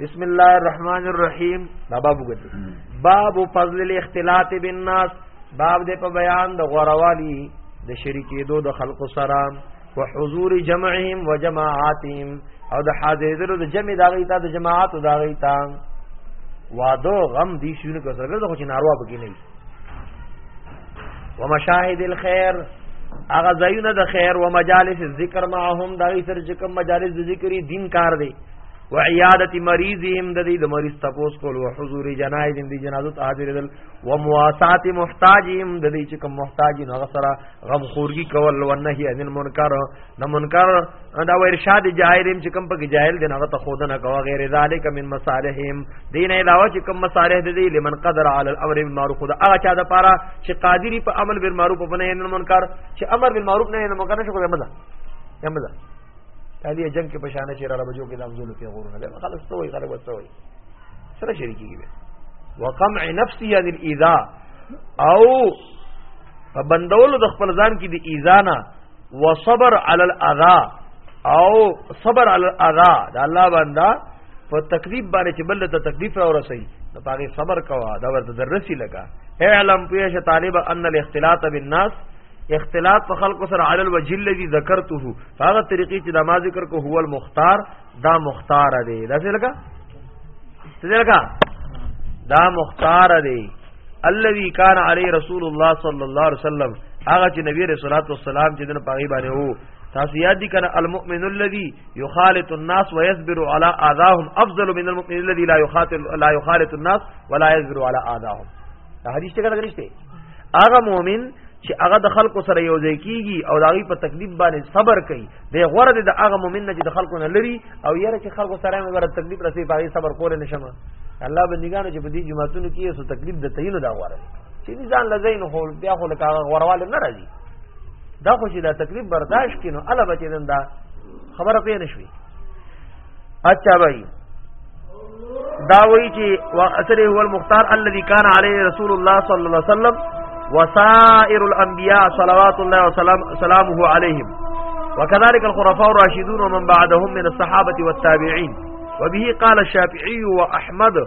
بسم الله الرحمن الرحیم دا باب وګورئ باب فضل الاختلاط بالناس باب دې په بیان د غوروالي د شریکې دو د خلق سره او حضور جمعهم و جماعاتهم او د حاضرو د جمع دا غیتا د جماعت دا غیتا وادو غم دي شونه کو سره د خو چې ناروا بګی نه و مشاهد الخير اغه زایونه د خیر و مجالس الذکر معهم دا غی سره چې کوم مجالس د ذکر دین کار دی و عیادت مریضهم د دې د مریض تپوس کول او حضور جنایز د جنازو ته حاضر دل و مواسات محتاجهم د دې چې کوم محتاج نه غسرہ غم خورګي کول او نهي ان منکر نه منکر دا و ارشاد جاهلم چې کوم پکې جاهل دین هغه ته خود نه کوي غیر ذالک من مصالحهم دین علاوه چې کوم مصالح د دې لمن قدر علی الامر بالمعروف خدا هغه چا د پاره چې قادری په عمل بالمعروف په نه ان منکر چې امر بالمعروف نه ان منکر شو کوي مزه یا مزه دا دې جنگ کې پښانه چې را بجو کې د امزولو کې غورونه ده خلاص ته وي غریب ته وي سره شریکي به وقمع نفسي عن الاذا او په بندولو د خپل ځان کې د ایزانا وصبر علی الاذا او صبر علی الاذا دا الله بندا په تکلیف باندې چې بل ته تکلیف را ورسي نو پاره صبر کوا دا ورته درسي لگا اعلم پیش طالب ان الاختلاط بالناس اختلاط په خلق سره علی الوجه الذي ذکرته هغه طریقې چې د ما ذکر کو هو المختار دا مختار دی دا څه لګا څه لګا دا مختار دی الذي كان علي رسول الله صلى الله عليه وسلم هغه چې نبی رسول الله والسلام چې دنه پاغي باندې وو تاسو یاد دي کنه المؤمن الذي يخالط الناس ويصبر على اذاهم افضل من المؤمن الذي لا يخالط لا يخالط الناس ولا يصبر على اذاهم دا حدیث څنګه لګریشته هغه مؤمن چې هغه د خلکو سره یو ځای کیږي او داغي په تکلیف باندې صبر کوي د غوړه د هغه مؤمن نه چې د خلکو نه لري او یاره چې خلکو سره مې ور تکلیف رسې باغې صبر کول نه شمه الله بندګانو چې په دې جماعتونو کې سو تکلیف د تینو دا غوړه چې ځان لزین خو بیا خو لکه غوړواله نه راځي دا خو چې دا تکلیف برداشت کینو الله بچی دندا خبره پې نشوي اچھا بھائی دا وی چې واثر هو المختار الذي كان عليه رسول الله صلى الله عليه وسلم وسائر الأنبياء صلوات الله وسلامه عليهم وكذلك الخرفاء الراشدون ومن بعدهم من الصحابة والتابعين وبه قال الشافعي وأحمد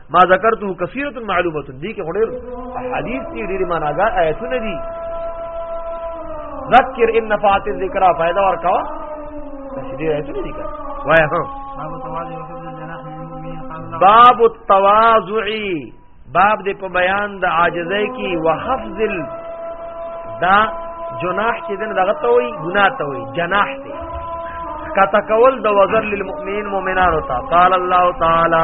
ما ذکرته کثیره معلومه دي کې هډر احادیث دي ډېری معناګا آیتونه دي ذکر ان نفعت الذکر فائدہ ور کا دې آیتونه دي کا وای هو باب التواضع باب دې په بیان د عاجزۍ کې وحفظ ال دا جناح چې دنه دغه ته وي ګناه ته وي جناح ته کته کول د وزر للمؤمنین مؤمنانو ته قال الله تعالی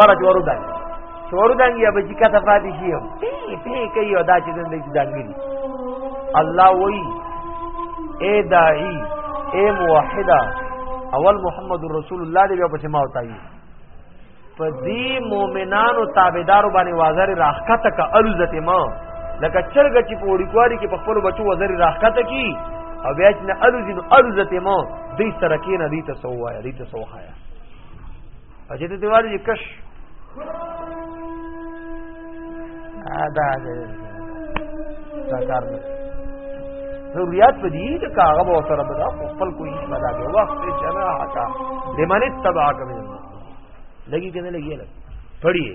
بڑا چورو دای چورو دای یا بچی کا صفاتی شی هم پی پی کوي او دا چې دندې چې دانګي الله وای اے داعی اے موحدا اول محمد رسول الله دې په سما وتاي په دې مؤمنانو تابعدارو باندې وازر راخته کا الزته ما لکه چرګ چې په وړي کواري کې په خپل بچو وزر راخته کی او بیا چې نه الزین الزته ما دې سره کې نه دې تسوایا دې تسوایا اجه ته دیوال یې کش دا دا کار نه ضرورت په دې د کاغه به سره به خپل کوی مدا کې وخت جنا حقا لمن تبعک من لګي کنه لګي لګي پڑھیے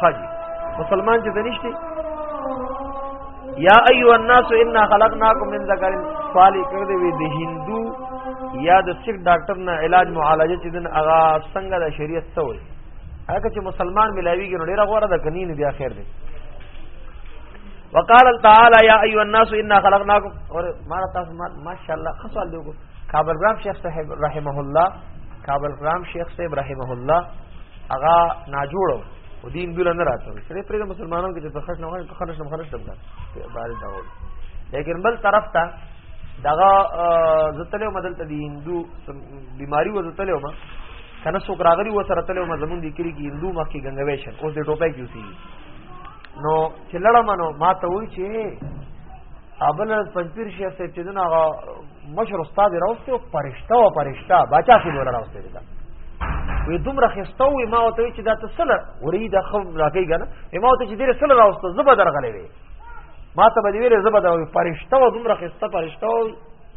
خاجی مسلمان چې دنيشتي یا ایو الناس انا خلقناکم من ذکر فالی کړ دې وی د هندو یا د سیک ډاکټر نه علاج معالجه چې دن اغا څنګه د شریعت څه وي هغه چې مسلمان ملاویږي نو ډیره غوړه ده کني نه بیا خیر دی وقال تعالى يا ايها الناس انا خلقناكم اور مارا تاسو ماشاءالله خصال دیو کابل ګرام شیخ صاحب رحمه الله کابل ګرام شیخ صاحب رحمه الله هغه ناجوړو او دین دل نه راته سره پر مسلمانانو کې په خرج نه وای په خرج نه خرج نه بار دا ول لیکن بل طرف ته دغه زتلو مدل ته دی هندو بیماری و زتلو ما کنه څوک راغلی و سره تلو ما زمون دی کړی کې هندو مخ کې ګنګویشن اوس د ټوپک یوسی نو چې لړم نو ما ته وای چې ابل پنځپیر شیخ صاحب چې دغه مشر استاد راوستو پرښتہ او پرښتہ بچا کې ولا راوستو دا وې دومره خستو وې ما وته چې دا تسل ورې د خو راکې غنه ما وته چې ډېر سل راوستو زبر درغلې وې ما ته به ویلې زبر دا پرښتہ و دومره خسته پرښتہ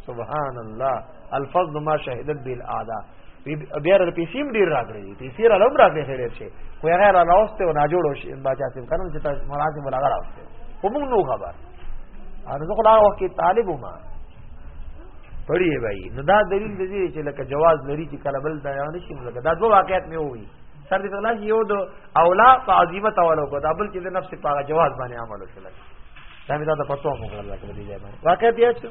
سبحان الله الفضل ما شهدت بالاعداء بیا ر پیسې هم ډیر راغلي دي پیسې را لوم راغلي خیر شي خو هغه را راوسته او ناجوړ شي ان باچا سم کنه چې تاسو مناسب ولا راوسته خو موږ نو خبر ان زه خلا وخت کې طالب ما پړی وای نو دا دلیل دی چې لکه جواز لري چې کله بل دا نه شي لکه دا دوه واقعیت مې وې سر دې خلاص یو د اولا تعظیمه تاولو کو دا بل چې د نفس په جواز باندې عمل وکړي دا مې دا پتو مو کړل لکه دې ځای باندې واقعیت یې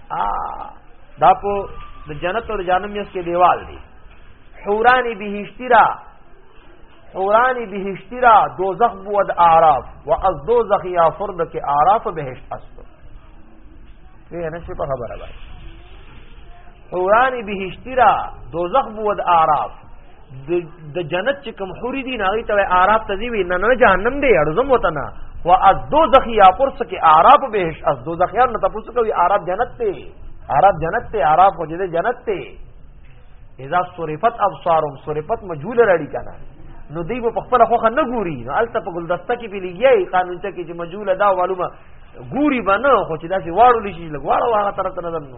ا دا په د جنت او جهنم یس کې دیوال دی حوران بهشتی را حوران بهشتی را دوزخ بود اعراف و از دوزخ یا فرد کې اعراف بهشت است وی نه شي په خبره باندې حوران بهشتی را دوزخ بود اعراف د جنت چې کوم حوري دي ناغي ته اعراب ته دی وی نه نه جهنم دی ارزم وته نه و از دو زخی یا پرس کې اعراب بهش از دو زخی نه تاسو کوي اعراب جنت ته اعراب جنت ته اعراب خو دې جنت ته اذا صرفت ابصارهم صرفت مجهول راړي کنه نو دی په خپل خوخه نه ګوري نو الته په ګلدسته کې پیلېږي قانون ته کې چې مجهول دا معلومه ګوري باندې خو چې دا چې واړو لشي لګواړو هغه طرف ته نظر نو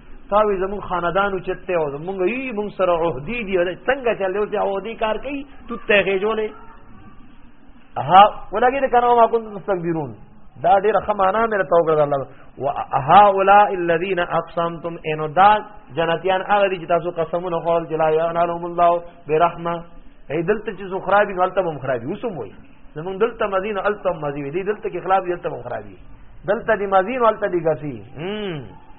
تاوی زمون خاندانو چته او زمونږ یی مون سره عہدی دی څنګه چلې او چې عہدی کار کوي تو ته غېجولې ها ولګي د کنه ما کوم تستكبرون دا ډېر خمانه مې راته وکړه الله وها اولئ الذين اقسمتم انو دا جنتیان هغه دي چې تاسو قسمونه خورل چې لا ينالهم الله برحمه هي دلته چې زخرابي غلطه هم خرابي وسم وای زمون دلته مزین التم مزی دي دلته کې خلاف دلته هم خرابي دلته دي مزین الته دي غسی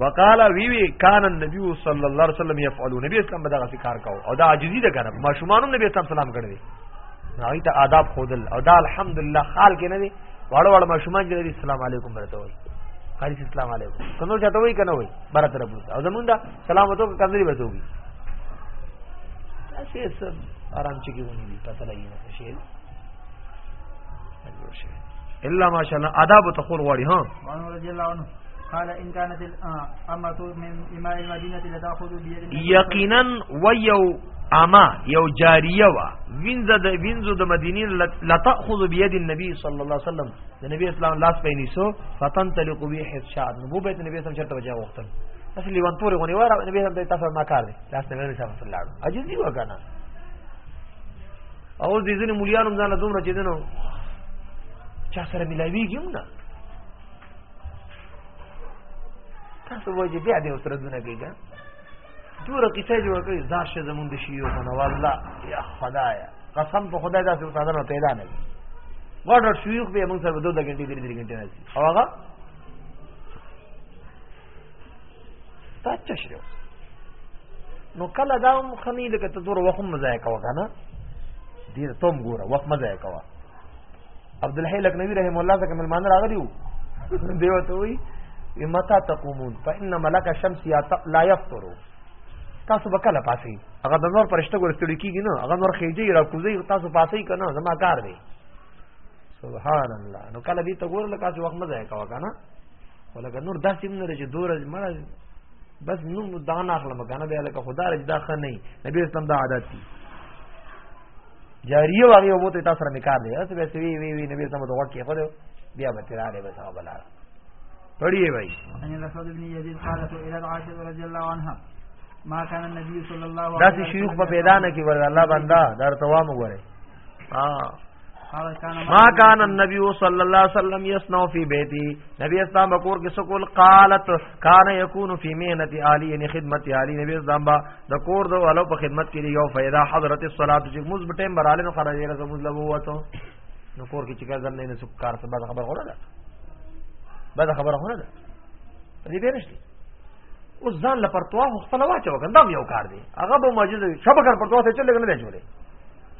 وقاله وی وی کان النبی صلی الله علیه وسلم یفعل نبی اسلام بدغه کار کاو او دا عاجزی ده کنه ما شومان نبی اسلام سلام کړی هغه ته آداب خودل او دا الحمدلله خال کې نه دی واړه واړه ما شومان جوړی السلام علیکم برته وای خالص اسلام علیکم څنګه چاته وای کنه وای برته رب او زمونږ دا سلام وته کمزري بسوږي اسی سب آرام چکی ونی دی پتہ لگی نه شي الا ماشاءالله آداب تقول غواړي ها وعنه رضي الله عنه قال ان كانت الامه من اماء المدينه لتاخذ بيد يقينا ويو اما یو جاریه وا وینځه د وینځو د مدینه لتاخذ بيد النبي صلى الله عليه وسلم د نبی اسلام لاس په نیسو فتن تلق به حد شاد نو به نبی اسلام چرته وجه وختل اصل لیوان پورې غونې واره نبی اسلام ته تاسو ما کار دی لاس ته نه شامل الله عجیب دی وکنه او دې ځنې مليانو ځان له دومره چې دنو چا سره ملاويږي هم نه تاسو وایي بیا دې سره دونه کېږي دوره کیسه جوړ کړی زار شه زمون د شیو کنه والله یا خدایا قسم په خدای داسې استاد نه پیدا نه غوړ شيوخ به موږ سره دوه غنټې درې درې غنټې نه او هغه تا چا شریو نو کله دا هم خنی لکه ته دور وخت مزای کوه کنه دې ته هم ګوره وخت مزای کوه عبد الحی لکنوی رحم الله څخه ملمان راغلی وو دیو ته وی متا تقومون فان ملک الشمس لا يفطر تاسو به کله پاسي هغه د نور پرشته ګور ستړي کیږي نه هغه نور خېجي را کوزي تاسو پاسي کنه زما کار دی سبحان الله نو کله دې ته ګور لکه چې وخت مزه کاوه کنه ولکه نور داسې نه لري چې دور مړه بس نوم دا نه اخلم کنه به لکه خدا رج دا خه نه نبی اسلام دا عادت دي جاریه واغی وو ته تاسو سره میکار دی اسه به وی وی وی نبی اسلام ته وکه خو بیا به تیراره به صاحب لاره پڑھیے بھائی ان رسول ابن یزید قال تو الى عائشہ رضی اللہ عنها ما كان النبي صلى الله عليه وسلم دا شيوخ په پیدا نه کې ور الله بندا در توام وره ما کان النبی صلی الله علیه وسلم یسنو فی بیتی نبی اسلام بکور کې سکول قالت کان یکون فی مهنت علی یعنی خدمت علی نبی اسلام با د کور دو الو په خدمت کې یو فیدا حضرت الصلاه چې موږ په ټیم براله نو خرج یې زموږ لبو وته نو کور کې چې کار ځنه نه څوک کار څه بعد خبر غوړه ده بعد خبر غوړه ده دې به نشته اوس ځان لپاره توه خپل واچو کنده یو کار دی هغه به معجزه شبکر پر توه څه چلګنه دی جوړه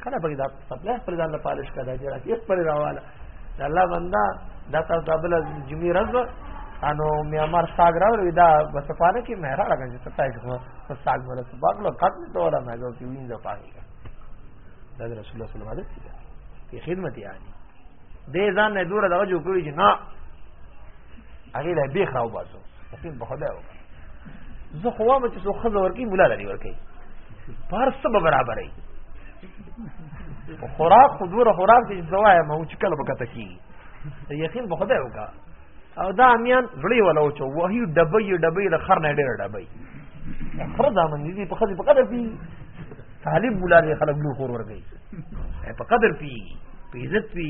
کله به دا سپلای خپل ځان له پالش کړه دا جرات یې خپل راواله الله بندا دا تاسو دبل جمعې رز انو میامار ساګ راوړی دا بسپانه کې مې را لګنځ ته تای کوم په ساګ ولا په باغ له قد ته ولا مې جو کې وینځه پانی دا رسول الله صلی الله علیه وسلم کی خدمت یعنی دې ځان نه دور دغه جوړ کړی چې نه هغه لا بیخ راو باسو قسم په خدای وکړه زه خو وایم چې څو خزه ورکی مولا لري ورکی پر څه به برابرې خوراک خو دوره خوراک دې زوای ما چې کله وکته کی یقین په خدای وکړه او دا امیان زړی ولا او چې وਹੀ ډبې ډبې له خر نه ډېر ډبې خر دا من دې په خدای په قدر پی طالب مولا دې خلک نور خور ورګي په قدر پی په عزت پی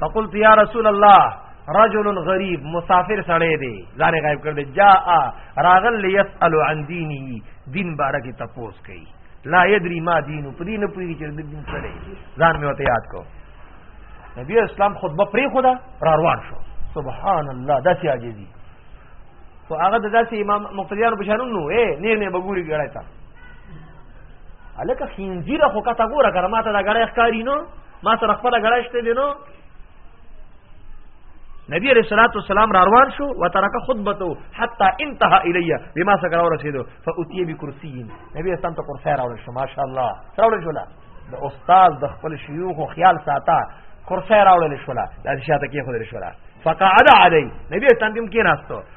فقلت یا رسول الله رجل غریب مسافر سړی دی ځان غایب کړ دی جاء راغل ليسأل عن دینه دین بارک تپوس کوي لا یدری ما دینو پدی نه پوری چې د دین سره ځان مې وته یاد کو نبی اسلام خطبه پری خدا را روان شو سبحان الله داسې عاجزي او هغه داسې امام مقتدیان بشانون نو اے نه نه بګوري ګړای تا الکه خنزیر خو کته ګوره کړه ماته دا ګړای ښکاری نو ما سره خپل غړشته دي نو نبی علیہ الصلوۃ والسلام را روان شو وترک خطبته حتا انتهى الیا بما سره اور رسیدو فاتیه بکرسی نبی اسلام ته کرسی را ورشو ماشاءالله سره ورشو لا د استاد د خپل شيوخ او خیال ساته کرسی را ورشو لا د شاته کې خو درشو لا فقعد علی نبی اسلام کې ناستو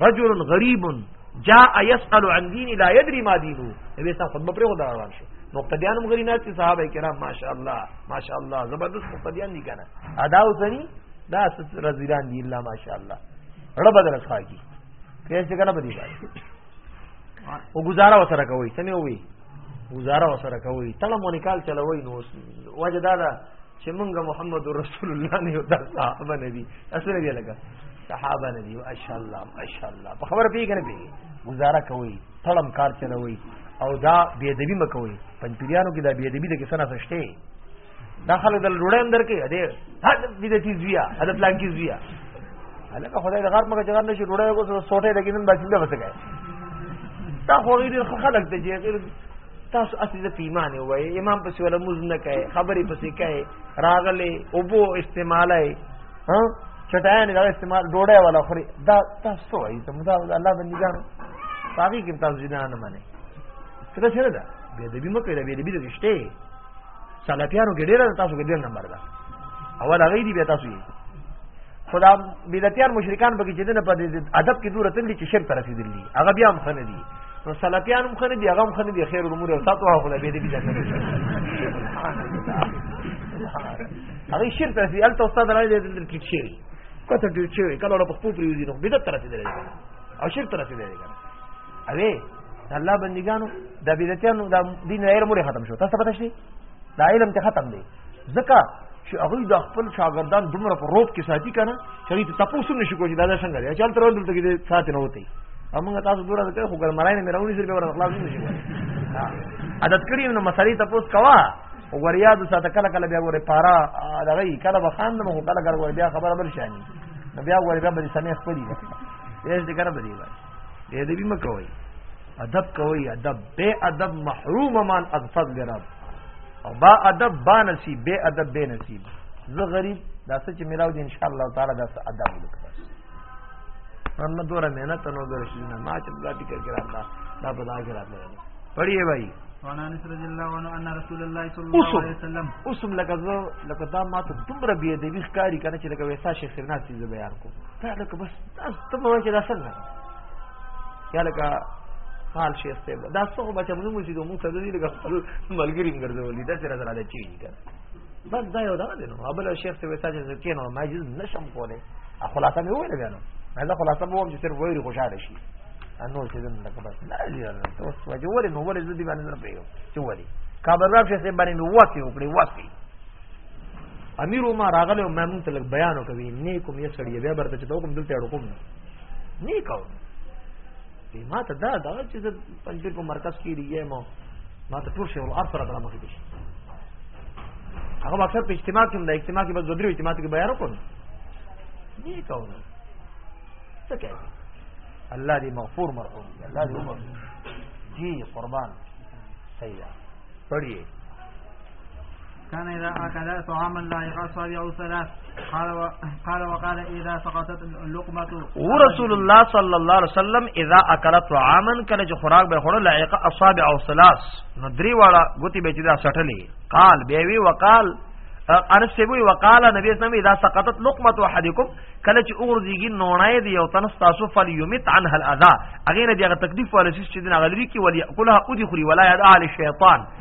رجل غریب جاء يسأل عن دين لا يدري ما دينه نبی صاحب خطبه پر خدا روان شو مقتدیان هم غرینات چې صحابه کرام ماشاءالله ماشاءالله زبردست مقتدیان دي کنه ادا وسني دا رزیلان دي الله ماشاءالله رب در خاکی کیسې کنه بدی باندې او گزاره وسره کوي څنګه وي گزاره وسره کوي تله مونیکال چلوي نو وجه دا ده چې مونږ محمد رسول الله نه یو دا صحابه نه دي اصل دی لګا صحابه نه دي ماشاء الله ماشاء الله په خبره پیګ نه پیګ گزاره کوي تړم کار چلوي او دا بی ادبی مکوي پنځپیرانو کې دا بی ادبی د کیسه نه سشته دا خلک د لوړې اندر کې دې حد دې د چیز بیا حد پلان کې بیا هلکه خدای د غار مګه جګر نشي لوړې کو سوټه لګینن بچنده وسګای دا خو غیر خلک ته چې تاسو اصلي د پیمان وای امام پسې ولا موز نه کوي خبرې پسې کوي راغلي او بو استعمالای ها چټایان دا استعمال ډوډۍ ولا خوري دا تاسو وای ته مدا الله بندګان باقي کې تاسو جنا نه مني څه څه ده به دې مکه دې دې دې شته سلفیانو کې ډېر تاسو کې ډېر نمبر ده اول هغه دی بیا تاسو یې خدا بدعتيان مشرکان به چې دنه په ادب کې دور تل چې شرک رسیدل دي هغه بیا هم خنه دي نو سلفیان هم خنه دي هغه هم خنه دي خیر الامور او تاسو هغه به دې بیا هغه شرک رسیدل البته استاد راځي دې کې شرک کته دې چې کله په خپل پریوزي نو بدعت رسیدل او شرک رسیدل اوی الله بندګانو د بدعتانو د دین علم ولې ختم شو تاسو پته شي دا علم ته ختم دی ځکه چې هغه د خپل شاګردان دومره په روپ کې ساتي کنه چې دوی تاسو نشي کوی دا څنګه دی چل تر دلته کې ساتي نه وتی موږ تاسو دوره ته خو ګرمړای نه راونی سره به ور خلاص نشي عادت کړی نو مسالې تاسو کوا وګوریاد ساته کله کله بیا ګوره پارا دغه کله بخان نو کله ګوره بیا خبره بل شانی بیا ګوره بیا به سمې خپلې دې دې کنه بدی بے ادبی مه کوئ ادب کوئ ادب بے ادب محروم من از فضل رب او با ادب با نصیب بے ادب بے نصیب زه غریب دا څه چې ملاو دي ان شاء الله تعالی دا څه ادب وکړه نن دوره مهنت نو دوره شي نه ما چې دا ټیکر کرا دا په دا کې راځي پڑھیے بھائی اوسم اوسم لکه زه لکه دا ما ته دومره بی ادبی ښکاری کنه چې لکه ویسا شیخ سرناس دې بیان کو دا لکه بس تاسو ته وایي چې دا څنګه یا لکه حال شیخ ته دا څه خو بچا موږ چې دومره سره دې لکه خپل ملګری موږ ګرځولې دا سره سره دا چی کنه بس دا یو دا دی نو ابل شیخ ته ویسا چې کینو ما جز نشم کوله خلاصه مې وویل بیا نو دا خلاصه مو هم چې تر وایي خوشاله شي انو چې دن لکه بس نه دی ته اوس وځي ولې نو ولې زدي باندې نه پیو چې ولې کابل راف شه باندې مې واسي وکړي واسي امیر ما راغله او مېمون تل بیان وکوي نیکم یې سړی بیا برته چې ته کوم دلته اړ کوم نه نیکو ما ته دا دا چې زه پنځیر په مرکز کې لري ما ما ته ټول شی ور سره درا مخې شي هغه مقصد په اجتماع کې د اجتماع کې بس ودرو اجتماع کې بیان وکړو نه کوم څه کوي الله دې مغفور مرحوم الله دې عمر جی قربان صحیح ده پڑھیے كان إذا أكل طعاما لا يغصب أو ثلاث قال و... قال وقال إذا سقطت اللقمة ورسول الله صلى الله عليه وسلم إذا أكل طعاما کله چې خوراک به خورو لایق اصحاب او ثلاث نو درې واړه ګوتی به چې دا سټلې قال به وی وقال انس سیبوی وقاله نبی اسلام اذا سقطت لقمه احدكم کله چې اوغرزیږي نونای دی او تنس تاسو فل یمت عنها الاذى اغه نه دی هغه تکلیف ولسی چې دین غلری کی ولی کلها او دی خوري ولا یاد اهل شیطان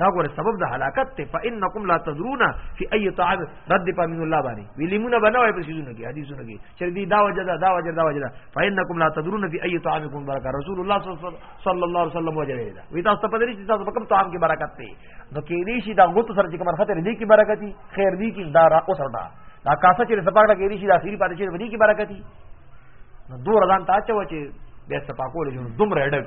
دا ګوره سبب د هلاکت ته فانکم لا تدرون فی ای طعام رد په من الله باندې ویلیمونه بنوي په شیزونه کې حدیثونه کې چې دی دا وجه دا دا وجه دا وجه دا فانکم لا تدرون فی ای طعامکم برکات رسول الله صلی الله علیه وسلم وجه دا وی تاسو ته پدې چې تاسو په کوم طعام کې برکت ته نو کې دې شي دا غوت سره چې کوم خطر دې کې برکت دي خیر دې کې دا را اوسه دا دا کاسه چې سپاګه کې دې شي دا خیری پاتې شي دې کې برکت دي نو دور ځان ته اچو چې بیا سپاکول جوړ دومره ډک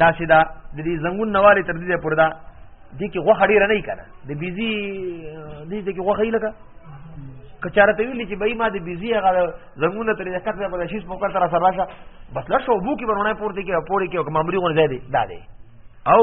دا چې دا د دې زنګون نواله تر دې پوردا دې کې غوخه ډیره نه کړه د بيزي دې دې کې غوخه یې لګه کچاره ته ویل چې بای ما د بيزي هغه زنګونه تر دې کته په شیش په کړه سره راشه بس لښو بو کې ورونه پورته کې پورې کې کوم امري غون زیاده دا دی او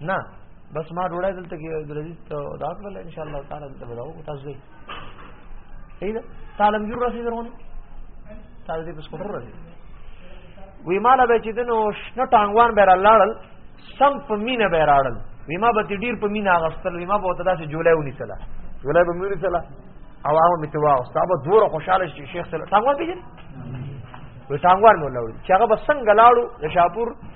نه بس ما ډوړای دلته کې درځي ته دا کړل ان شاء الله تعالی ته بداو کو تاسو دی صحیح ده تعالی جوړ راشي درونه تعالی دې بس کوټر راشي وی مال به چې دنو شنه ټانګوان به راړل سم په مینه به راړل وی ما به ډیر په مینه غستل وی ما به تدا چې جولای ونی سلا جولای به مونی سلا او هغه متوا او صاحب دوره خوشاله شي شیخ سره ټانګوان پیژن وی ټانګوان مولا چې هغه به څنګه لاړو د شاپور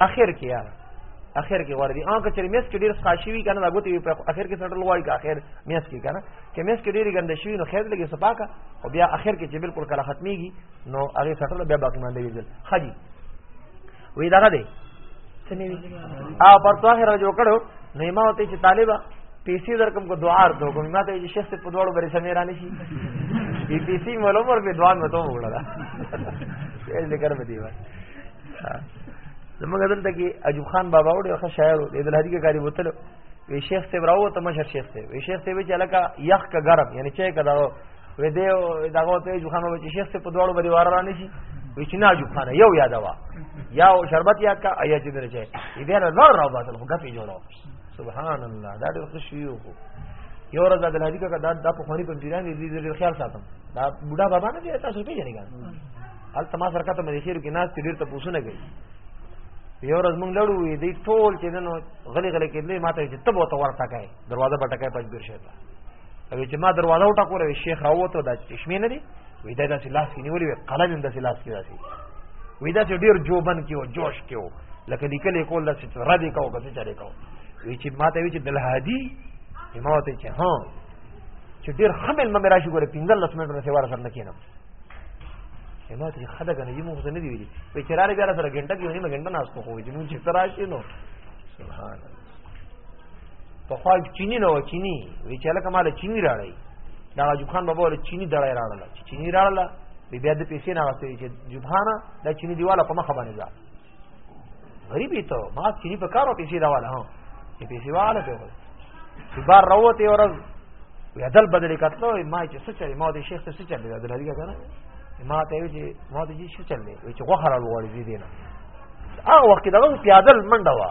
اخر کې یار اخر کې غوړ دي ان که چېرې میس کې ډېر ښه شي وي کنه دا ګوتې په اخر کې سټل غوړي کا اخر میس کې کنه چې میس کې ډېری ګنده شي نو خیر لګي صفاکا او بیا اخر کې چې بالکل کله ختميږي نو هغه سټل بیا باقی مانده ویل خجي وی دغه دی او پر توخه را جوړ کړو نه ما وته چې طالبہ پیسې درکم کو دعا ورته کوم ما ته چې شیخ په دوړو بری سمې رانی شي دې پیسې مولو مر په دوان مته وړلا یې ذکر به دی وای زموږ دلته کې ایوب خان بابا وړي ښه شاعر دی د لهدی کې کاری بوتل وی شیخ ته راو ته مشر شیخ ته وی شیخ ته وی چې لکه یخ کا ګرم یعنی چې کدا وې دی دغه ته جوخانه وچ شیخ ته په دواړو باندې وار را نشي وچ نه جوخانه یو یاد وا یا شربت یاد کا ایا چې درچې دې بیا نه نور راو باسل خو غفي جوړو سبحان الله دا ډېر خوشي یو کو یو ورځ د هدي کا دا د په خوري په پیران دې دې خیال ساتم دا بوډا بابا نه دی تاسو پیژنې ګان ال تما سره کته مې خیر کې ناس ته ډېر ته پوښتنه کوي یو ورځ مونږ لړو وی دی ټول چې دنو غلی غلی کېدلې ماته چې تبو ته ورته کوي دروازه بټکای پنځ بیر شي او چې ما دروازه وټا کوله شیخ راوته دا چشمه نه دی وې دا داسې لاس کې نیولې وې قلم هم داسې لاس کې داسې وې داسې ډیر جوبن کې او جوش کې او لکه لیکلې کول داسې را دې کاو کسې چارې کاو وې چې ماته وې چې دلهادي ما ته چې ها چې ډیر خمل مې راشي ګوره 15 لس منټو نه سیوار سره نه کینم ما ته خدای کنه یمو خو نه دی ویلي وې چې را بیا سره غنټه کې ونی ما غنټه ناس کو خو چې مونږ چې تراشي نو سبحان الله په خوا چینی نه و چینی وی چې لکه مال چینی راړی دا جوخان بابا ول چینی دړای راړل چې چینی راړل بیا بیا د پیسې نه واسطه چې جوخانه دا چینی دیواله په مخ باندې ځه غریبی ته ما چینی په کارو پیسې راواله ها چې پیسې واله په وله چې بار راوته ورځ وی عدل بدل کتلو ما چې څه چلی ما د شیخ ته څه چلی عدل هدي کنه ما ته وی چې ما ته چې څه چلی وی چې غوخه راوړی دي نه هغه وخت دغه پیادل منډه وا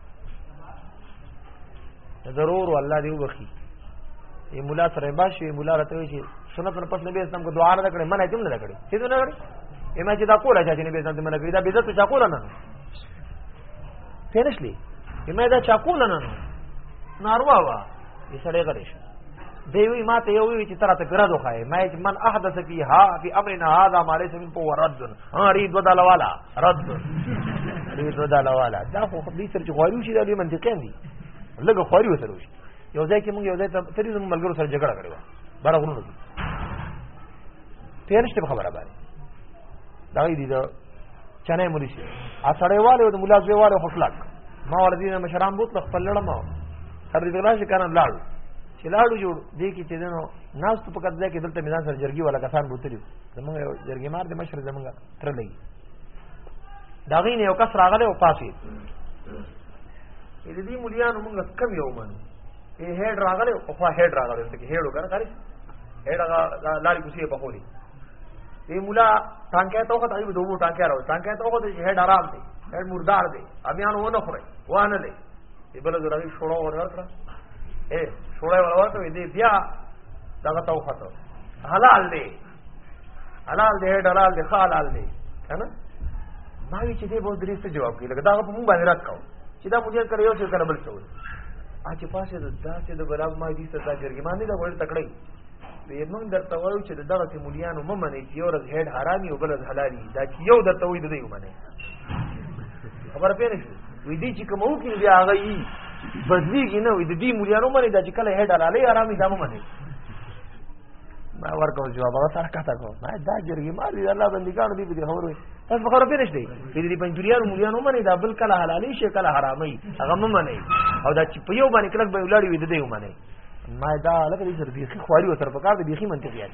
ضرور الله دې وبخي ای مولا سره باشي مولا راته وی چې سنت نه پس نبی اسلام کو دعا نه کړې منه تم نه کړې څه نه کړې ایمه چې دا کوله چې نبی اسلام دې منه کړې دا بیزت چا کوله نه فینشلی ایمه دا چا کوله نه ناروا وا یې سړې غریش دی وی ما ته یو وی چې تراته پیرا دوخه ما چې من احدث فی ها فی امرنا هذا ما ليس من قوه رد ها ری دو داله والا رد ری دو داله والا دا خو خپل سر چې خواري شي دا لوی منطقي دي لګ خواري وسره شي یو ځای کې موږ یو ځای ته ترې زموږ ملګرو سره جګړه کړې وه بره غرونو کې تېر شته په خبره باندې دا یې دي دا چنه مولي شي ا سړی والو د مولا زوی والو خپلک ما ور دي مشران بوت خپل لړم سر دې بلا شي کنه لاړو چې لاړو جوړ دې کې چې دنو ناس په کده کې دلته میدان سره جرګي ولا کسان بوتلی زمونږ یو جرګې مار د مشر زمونږ تر لګي دا غي نه یو کس راغله او پاسې دې دې مليانو مونږ کم یو منو ای هډ راغله او خو هډ راغله چې هډ وګره کاری هډ لاري کوسي په خوري ای مولا ټانکه ته وخت ایو دوه ټانکه راو ټانکه ته وخت هډ آرام دی هډ مردار دی امیان ونه خوري وانه لې بل زراوی شوړه ورکړه اے شوړه ورکړه دې بیا دغه تو خطر حلال دی حلال دی حلال دی حلال دی کنه ما وی چې دې بوز درې څه جواب کوي لکه دا په مونږ باندې راکاو چې دا مونږ کړو یو څه کړو بل څه وي ا چې پاسه دا چې د بلاب ما دې څه دا جرګې ما نه دا وړ تکړه وی مونږ درته وایو چې دغه ته مليانو ممنه چې یو ورځ هډ حرامي او بل ورځ حلالي دا چې یو درته وایي دوی ومنه خبر پېنه وی دې چې کومو کې بیا هغه یي بدلیږي نه وي د دې مليانو باندې د چې کله هډ حلالې آرامي دمو باندې ما ورکو جواب هغه سره کاته کو ما دا جرګي ما دې الله بندګانو دې به هوروي تاسو خبره پېښ دی دې دې پنځ دنیا مليانو باندې دا بل کله حلالې شي کله حرامي هغه مم نه او دا چې په یو باندې کله به ولاړ وي د دې ومنه ما دا لکه دې سره بيخي خواري وتر پکار دې بيخي منطقي یاد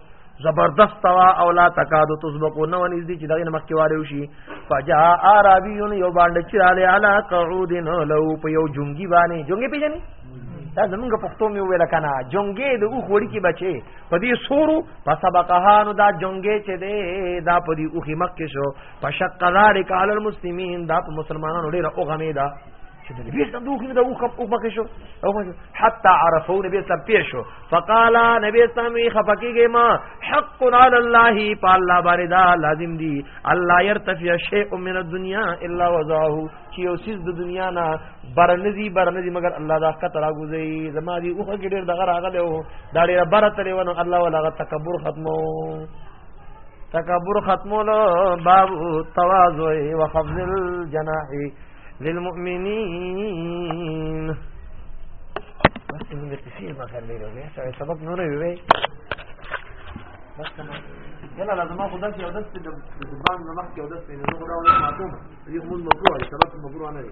زبردست وا او لا تکادو تسبقو نو نږدې چې دغه مخکې واره شي فجاء عربي یو باندې چې علی علی قعود له په یو جونګي باندې جونګي پیژنې دا زمونږ پښتو مې ویل کنه جونګې د او خوړی کې بچي په دې سورو په سبقهانو دا جونګې چې دې دا په دې اوخي مکه شو په شق ذالک علی المسلمین دا په مسلمانانو ډیره اوغمه ده چې د نبی اسلام دوه د اوخ او پکې شو او پکې حتا عرفو نبی اسلام پیښ شو فقال نبی اسلام یې خفقېږي ما حق علی الله په الله باندې دا لازم دی الله يرتفع شیء من الدنيا الا وضعه چې یو سیز د دنیا نه برنځي برنځي مگر الله دا کته راغوځي زما دی اوخ کې ډېر دغه راغله او دا ډېر برته لیونه الله ولا تکبر ختمو تکبر ختمولو باب تواضع وخفض الجناح للمؤمنین بس موږ ته څه ما کړل دی سره سبق نور وی بس تمام یلا لازم اخو داسې یو داسې د زبان نه مخکې یو داسې نه غواړم ما ته یو مون مکروه سبق مکروه نه دی